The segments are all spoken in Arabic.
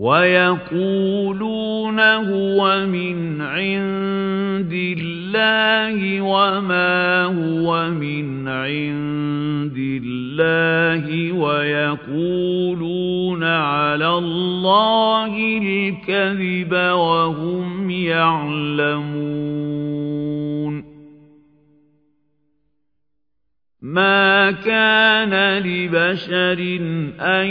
وَيَقُولُونَ هُوَ مِنْ عِندِ اللَّهِ وَمَا هُوَ مِنْ عِندِ اللَّهِ وَيَقُولُونَ عَلَى اللَّهِ الْكَذِبَ وَهُمْ يَعْلَمُونَ. مَا كَانَ لِبَشَرٍ أَن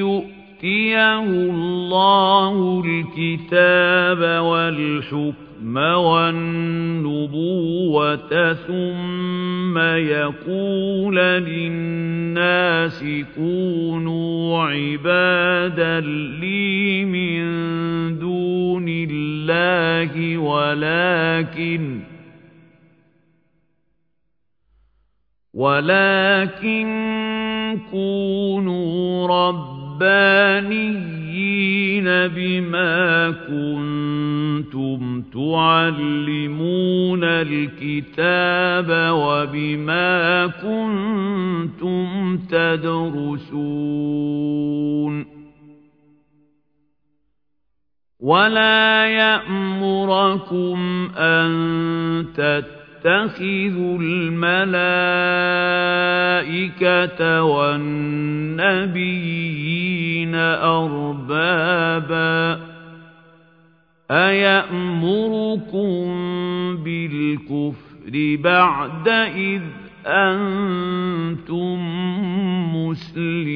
يُؤْتَىٰ يُؤْتِيَهُ اللَّهُ الْكِتَابَ وَالْحُكْمَ وَالنُّبُوَّةَ ثُمَّ يَقُولَ لِلنَّاسِ كُونُوا عِبَادًا لِّي مِن دُونِ اللَّهِ وَلَكِن وَلَكِن كُونُوا رَبَّ رَبَّانِيِّينَ بِمَا كُنتُمْ تُعَلِّمُونَ الْكِتَابَ وَبِمَا كُنتُمْ تَدْرُسُونَ وَلَا يَأْمُرَكُمْ أَن تَتَّخِذُوا تَتَّخِذُوا الْمَلَائِكَةَ وَالنَّبِيِّينَ أَرْبَابًا أَيَأْمُرُكُم بِالْكُفْرِ بَعْدَ إِذْ أَنتُم مُّسْلِمُونَ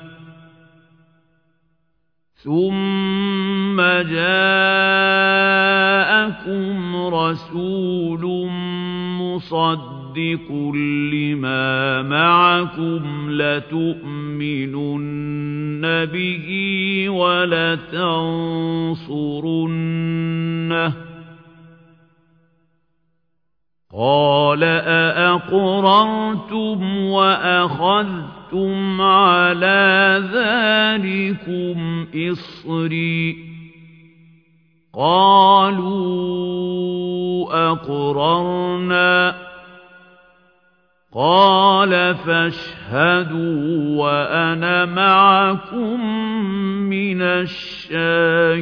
ثُمَّ جَاءَكُمْ رَسُولٌ مُّصَدِّقٌ لِمَا مَعَكُمْ لَتُؤْمِنُنَّ بِهِ وَلَتَنصُرُنَّهُ قَالَ أَأَقْرَرْتُمْ وَأَخَذْتُمْ عَلَى ذَلِكُمْ إِصْرِي. قَالُوا أَقْرَرْنَا. قَالَ فَاشْهَدُوا وَأَنَا مَعَكُمْ مِنَ الشَّاهِدِينَ.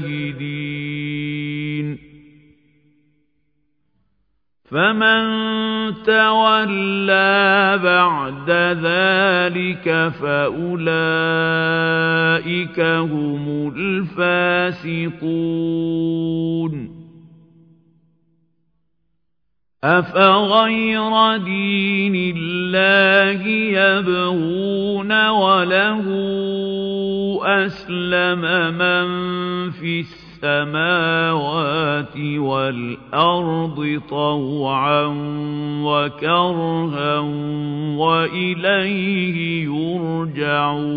فَمَن تَوَلَّىٰ بَعْدَ ذَلِكَ فَأُولَٰئِكَ هُمُ الْفَاسِقُونَ. أَفَغَيْرَ دِينِ اللَّهِ يَبْغُونَ وَلَهُ أَسْلَمَ مَن فِي السَّمَاوَاتِ وَالْأَرْضِ طَوْعًا وَكَرْهًا وَإِلَيْهِ يُرْجَعُونَ